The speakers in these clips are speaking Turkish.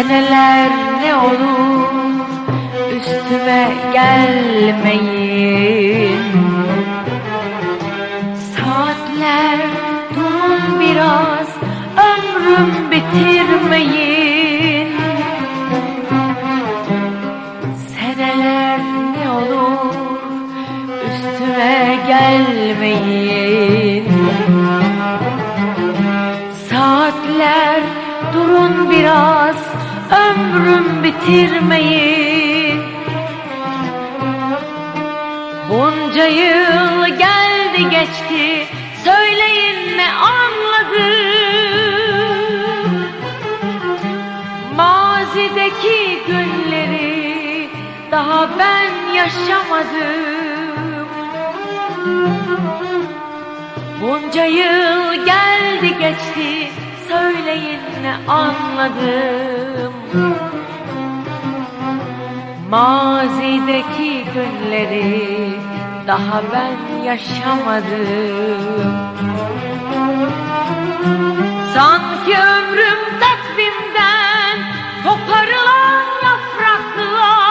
Seneler ne olur üstüme gelmeyin. Saatler durun biraz ömrüm bitirmeyin. Seneler ne olur üstüme gelmeyin. Saatler durun biraz ömrüm bitirmeyin Bunca yıl geldi geçti. Söyleyin ne anladım? Mazideki günleri daha ben yaşamadım. Bunca yıl geldi geçti söyleyin ne anladım. Mazideki günleri daha ben yaşamadım. Sanki ömrüm takvimden koparılan yapraklar.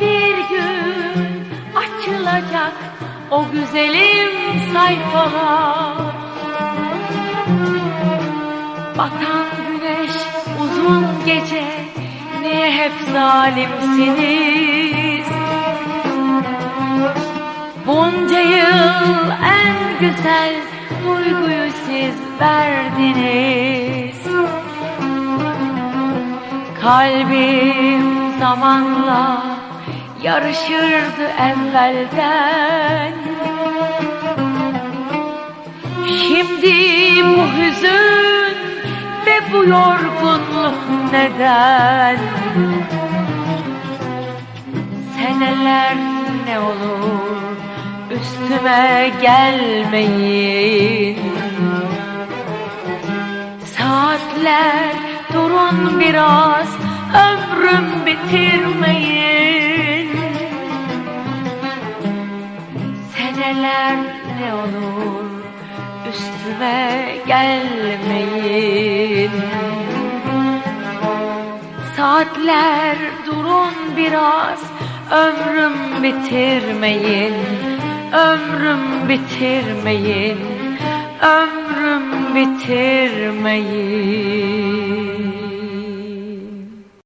Bir gün açılacak o güzelim sayfalar Batan güneş uzun gece Niye hep zalimsiniz? Bunca yıl en güzel duyguyu siz verdiniz. Kalbim zamanla yarışırdı evvelden. Şimdi bu yorgunluk neden? Seneler ne olur üstüme gelmeyin. Saatler durun biraz ömrüm bitirmeyin. Seneler ne olur üstüme gelmeyin Saatler durun biraz ömrüm bitirmeyin Ömrüm bitirmeyin Ömrüm bitirmeyin